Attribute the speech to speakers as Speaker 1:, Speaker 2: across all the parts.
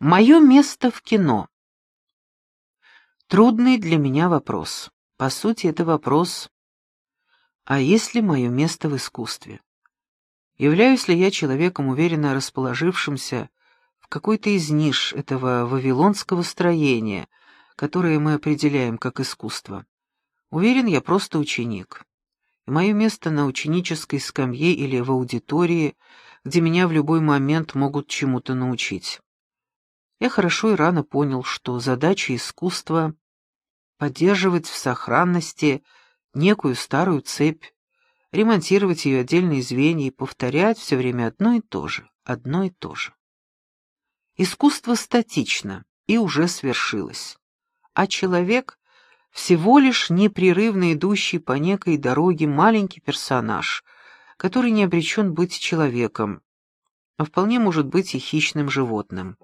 Speaker 1: Мое место в кино. Трудный для меня вопрос. По сути, это вопрос, а есть ли мое место в искусстве? Являюсь ли я человеком, уверенно расположившимся в какой-то из ниш этого вавилонского строения, которое мы определяем как искусство? Уверен, я просто ученик. И мое место на ученической скамье или в аудитории, где меня в любой момент могут чему-то научить. Я хорошо и рано понял, что задача искусства — поддерживать в сохранности некую старую цепь, ремонтировать ее отдельные звенья и повторять все время одно и то же, одно и то же. Искусство статично и уже свершилось, а человек — всего лишь непрерывно идущий по некой дороге маленький персонаж, который не обречен быть человеком, а вполне может быть и хищным животным.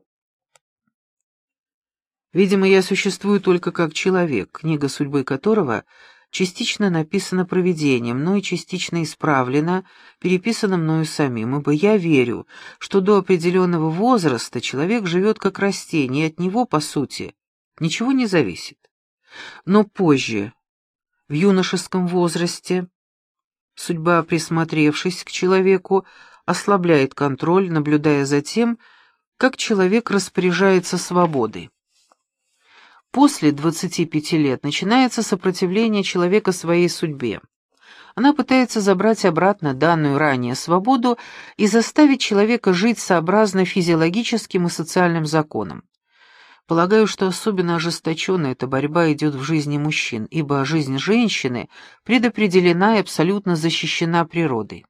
Speaker 1: Видимо, я существую только как человек, книга судьбы которого частично написана провидением, но и частично исправлена, переписана мною самим, ибо я верю, что до определенного возраста человек живет как растение, и от него, по сути, ничего не зависит. Но позже, в юношеском возрасте, судьба, присмотревшись к человеку, ослабляет контроль, наблюдая за тем, как человек распоряжается свободой. После 25 лет начинается сопротивление человека своей судьбе. Она пытается забрать обратно данную ранее свободу и заставить человека жить сообразно физиологическим и социальным законам. Полагаю, что особенно ожесточенно эта борьба идет в жизни мужчин, ибо жизнь женщины предопределена и абсолютно защищена природой.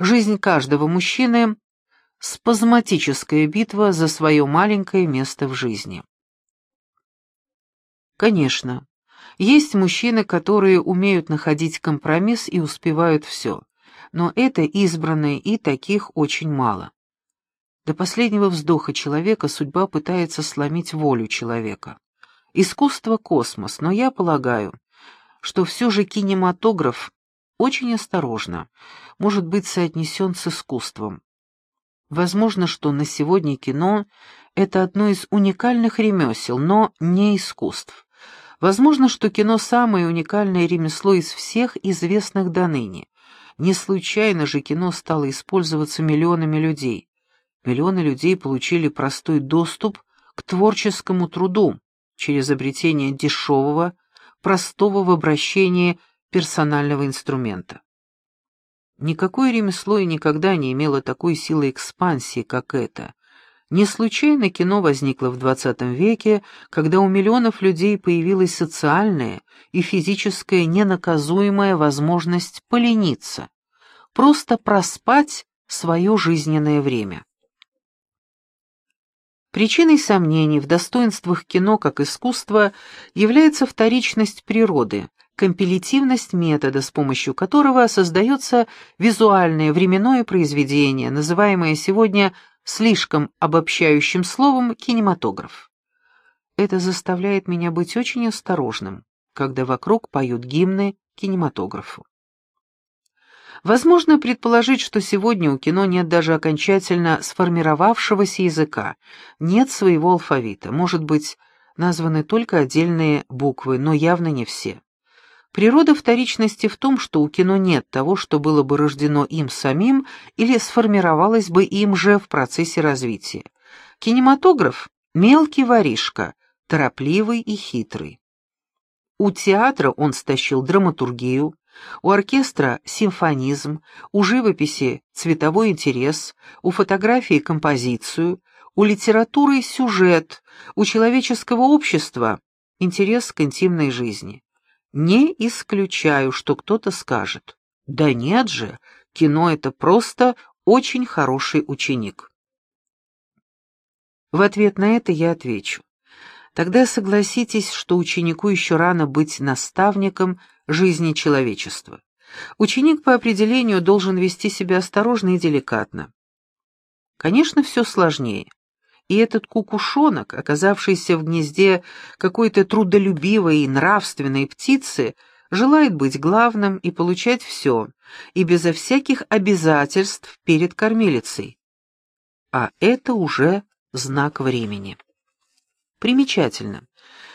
Speaker 1: Жизнь каждого мужчины – спазматическая битва за свое маленькое место в жизни. Конечно, есть мужчины, которые умеют находить компромисс и успевают все, но это избранные и таких очень мало. До последнего вздоха человека судьба пытается сломить волю человека. Искусство — космос, но я полагаю, что все же кинематограф очень осторожно может быть соотнесен с искусством. Возможно, что на сегодня кино — это одно из уникальных ремесел, но не искусств. Возможно, что кино — самое уникальное ремесло из всех известных до ныне. Не случайно же кино стало использоваться миллионами людей. Миллионы людей получили простой доступ к творческому труду через обретение дешевого, простого в обращении персонального инструмента. Никакое ремесло и никогда не имело такой силы экспансии, как это, не случайно кино возникло в XX веке, когда у миллионов людей появилась социальная и физическая ненаказуемая возможность полениться, просто проспать свое жизненное время. Причиной сомнений в достоинствах кино как искусства является вторичность природы, компилятивность метода, с помощью которого создается визуальное временное произведение, называемое сегодня слишком обобщающим словом кинематограф. Это заставляет меня быть очень осторожным, когда вокруг поют гимны кинематографу. Возможно предположить, что сегодня у кино нет даже окончательно сформировавшегося языка, нет своего алфавита, может быть, названы только отдельные буквы, но явно не все. Природа вторичности в том, что у кино нет того, что было бы рождено им самим или сформировалось бы им же в процессе развития. Кинематограф — мелкий воришка, торопливый и хитрый. У театра он стащил драматургию, у оркестра — симфонизм, у живописи — цветовой интерес, у фотографии — композицию, у литературы — сюжет, у человеческого общества — интерес к интимной жизни. Не исключаю, что кто-то скажет, да нет же, кино — это просто очень хороший ученик. В ответ на это я отвечу. Тогда согласитесь, что ученику еще рано быть наставником жизни человечества. Ученик по определению должен вести себя осторожно и деликатно. Конечно, все сложнее и этот кукушонок, оказавшийся в гнезде какой-то трудолюбивой и нравственной птицы, желает быть главным и получать все, и безо всяких обязательств перед кормилицей. А это уже знак времени. Примечательно.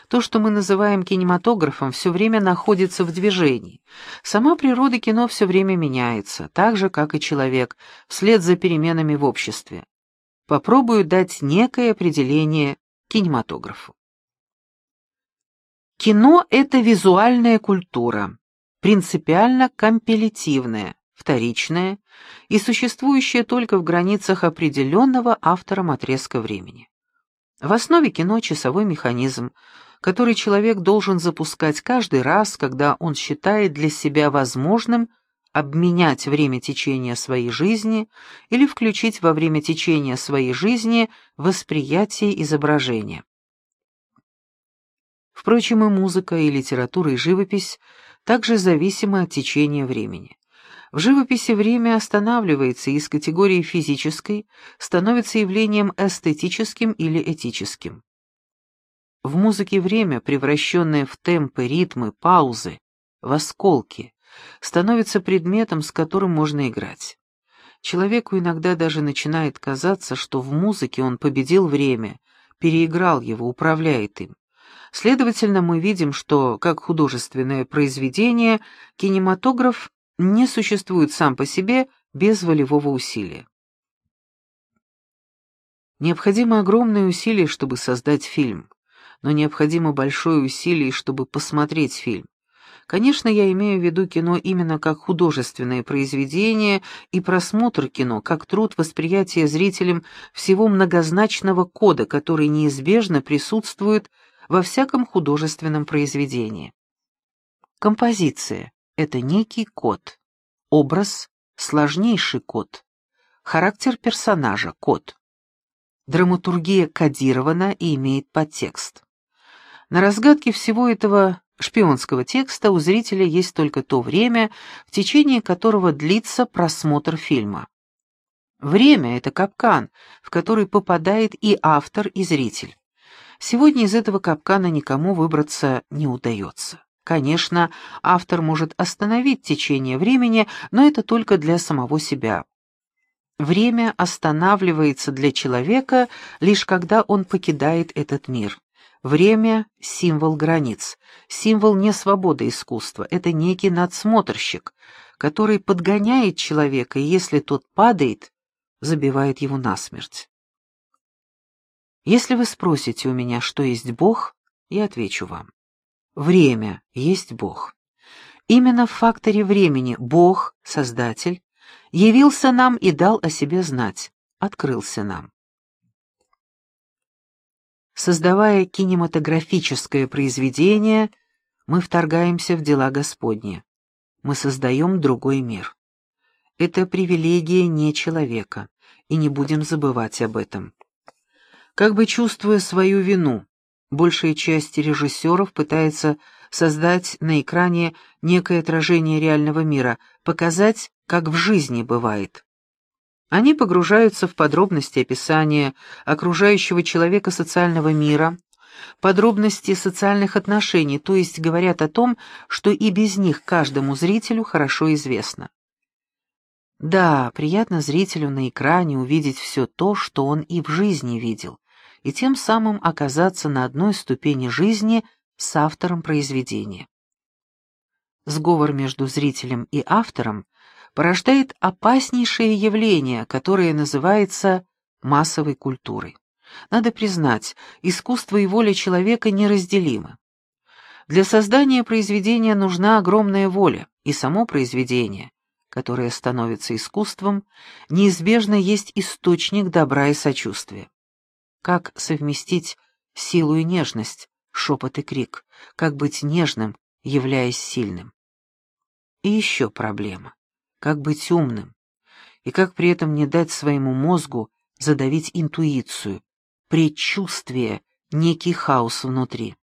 Speaker 1: То, что мы называем кинематографом, все время находится в движении. Сама природа кино все время меняется, так же, как и человек, вслед за переменами в обществе. Попробую дать некое определение кинематографу. Кино — это визуальная культура, принципиально компилятивная, вторичная и существующая только в границах определенного автором отрезка времени. В основе кино часовой механизм, который человек должен запускать каждый раз, когда он считает для себя возможным обменять время течения своей жизни или включить во время течения своей жизни восприятие изображения. Впрочем, и музыка, и литература, и живопись также зависимы от течения времени. В живописи время останавливается и из категории физической становится явлением эстетическим или этическим. В музыке время, превращенное в темпы, ритмы, паузы, в осколки, становится предметом, с которым можно играть. Человеку иногда даже начинает казаться, что в музыке он победил время, переиграл его, управляет им. Следовательно, мы видим, что, как художественное произведение, кинематограф не существует сам по себе без волевого усилия. Необходимо огромное усилие, чтобы создать фильм, но необходимо большое усилие, чтобы посмотреть фильм. Конечно, я имею в виду кино именно как художественное произведение и просмотр кино как труд восприятия зрителям всего многозначного кода, который неизбежно присутствует во всяком художественном произведении. Композиция — это некий код, образ — сложнейший код, характер персонажа — код. Драматургия кодирована и имеет подтекст. На разгадке всего этого шпионского текста у зрителя есть только то время, в течение которого длится просмотр фильма. Время — это капкан, в который попадает и автор, и зритель. Сегодня из этого капкана никому выбраться не удается. Конечно, автор может остановить течение времени, но это только для самого себя. Время останавливается для человека лишь когда он покидает этот мир. Время — символ границ, символ несвободы искусства, это некий надсмотрщик, который подгоняет человека, и если тот падает, забивает его насмерть. Если вы спросите у меня, что есть Бог, я отвечу вам. Время есть Бог. Именно в факторе времени Бог, Создатель, явился нам и дал о себе знать, открылся нам. Создавая кинематографическое произведение, мы вторгаемся в дела Господни. Мы создаем другой мир. Это привилегия не человека, и не будем забывать об этом. Как бы чувствуя свою вину, большая часть режиссеров пытается создать на экране некое отражение реального мира, показать, как в жизни бывает. Они погружаются в подробности описания окружающего человека социального мира, подробности социальных отношений, то есть говорят о том, что и без них каждому зрителю хорошо известно. Да, приятно зрителю на экране увидеть все то, что он и в жизни видел, и тем самым оказаться на одной ступени жизни с автором произведения. Сговор между зрителем и автором порождает опаснейшее явление, которое называется массовой культурой. Надо признать, искусство и воля человека неразделимы. Для создания произведения нужна огромная воля, и само произведение, которое становится искусством, неизбежно есть источник добра и сочувствия. Как совместить силу и нежность, шепот и крик, как быть нежным, являясь сильным? И еще проблема. Как быть умным? И как при этом не дать своему мозгу задавить интуицию, предчувствие, некий хаос внутри?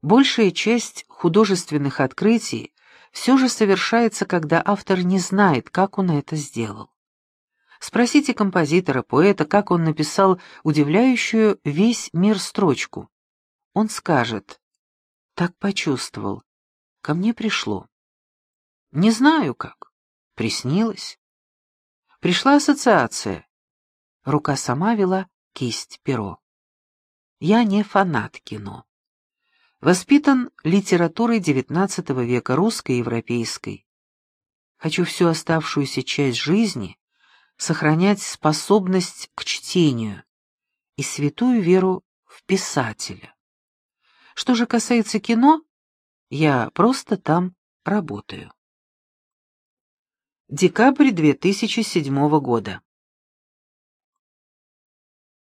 Speaker 1: Большая часть художественных открытий все же совершается, когда автор не знает, как он это сделал. Спросите композитора, поэта, как он написал удивляющую весь мир строчку. Он скажет, так почувствовал, ко мне пришло. Не знаю как, приснилось. Пришла ассоциация, Рука сама вела кисть, перо. Я не фанат кино. Воспитан литературой XIX века, русской и европейской. Хочу всю оставшуюся часть жизни сохранять способность к чтению и святую веру в писателя. Что же касается кино, я просто там работаю. Декабрь 2007 года.